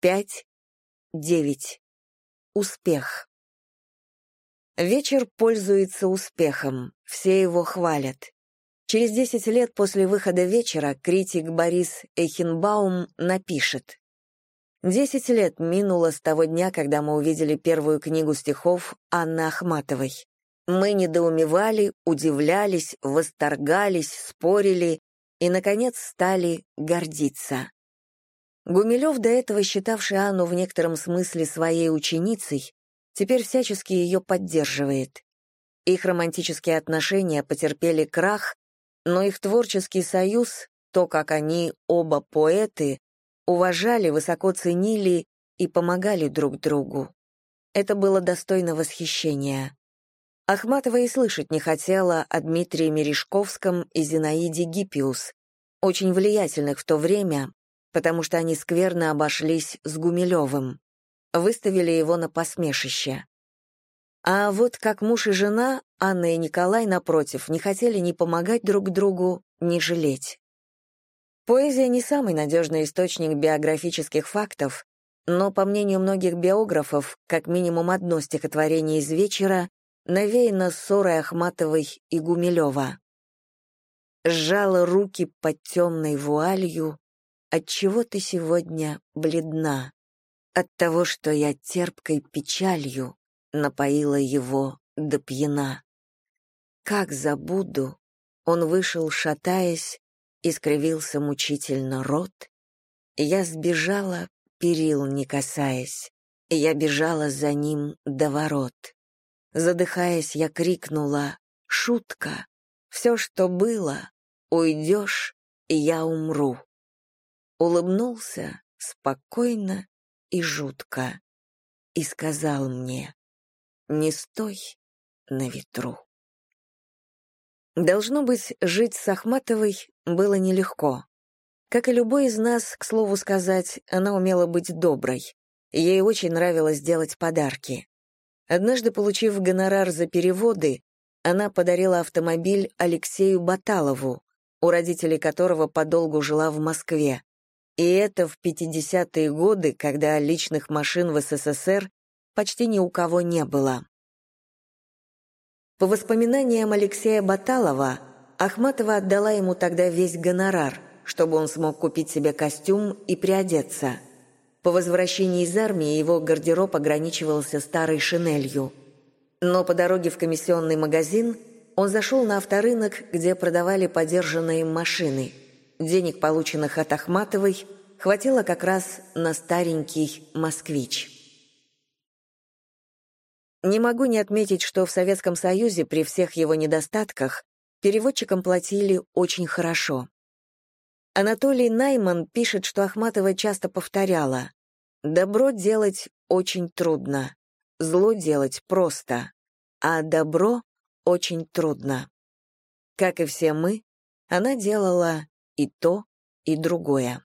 пять, девять. Успех. Вечер пользуется успехом, все его хвалят. Через 10 лет после выхода вечера критик Борис Эхенбаум напишет «Десять лет минуло с того дня, когда мы увидели первую книгу стихов Анны Ахматовой. Мы недоумевали, удивлялись, восторгались, спорили и, наконец, стали гордиться». Гумилев, до этого считавший Анну в некотором смысле своей ученицей, теперь всячески ее поддерживает. Их романтические отношения потерпели крах, но их творческий союз, то, как они оба поэты, уважали, высоко ценили и помогали друг другу. Это было достойно восхищения. Ахматова и слышать не хотела о Дмитрии Мережковском и Зинаиде Гиппиус, очень влиятельных в то время, потому что они скверно обошлись с Гумилевым. Выставили его на посмешище. А вот как муж и жена, Анна и Николай, напротив, не хотели ни помогать друг другу, ни жалеть. Поэзия не самый надежный источник биографических фактов, но, по мнению многих биографов, как минимум одно стихотворение из вечера навеяно ссорой Ахматовой и Гумилева. «Сжала руки под темной вуалью, отчего ты сегодня бледна? От того, что я терпкой печалью напоила его до пьяна. Как забуду, он вышел, шатаясь, и скривился мучительно рот. Я сбежала, перил не касаясь, я бежала за ним до ворот. Задыхаясь, я крикнула «Шутка! Все, что было, уйдешь, и я умру!» Улыбнулся спокойно и жутко и сказал мне «Не стой на ветру». Должно быть, жить с Ахматовой было нелегко. Как и любой из нас, к слову сказать, она умела быть доброй. Ей очень нравилось делать подарки. Однажды, получив гонорар за переводы, она подарила автомобиль Алексею Баталову, у родителей которого подолгу жила в Москве. И это в 50-е годы, когда личных машин в СССР почти ни у кого не было. По воспоминаниям Алексея Баталова, Ахматова отдала ему тогда весь гонорар, чтобы он смог купить себе костюм и приодеться. По возвращении из армии его гардероб ограничивался старой шинелью. Но по дороге в комиссионный магазин он зашел на авторынок, где продавали подержанные машины. Денег, полученных от Ахматовой, хватило как раз на старенький «Москвич». Не могу не отметить, что в Советском Союзе при всех его недостатках переводчикам платили очень хорошо. Анатолий Найман пишет, что Ахматова часто повторяла «Добро делать очень трудно, зло делать просто, а добро очень трудно». Как и все мы, она делала и то, и другое.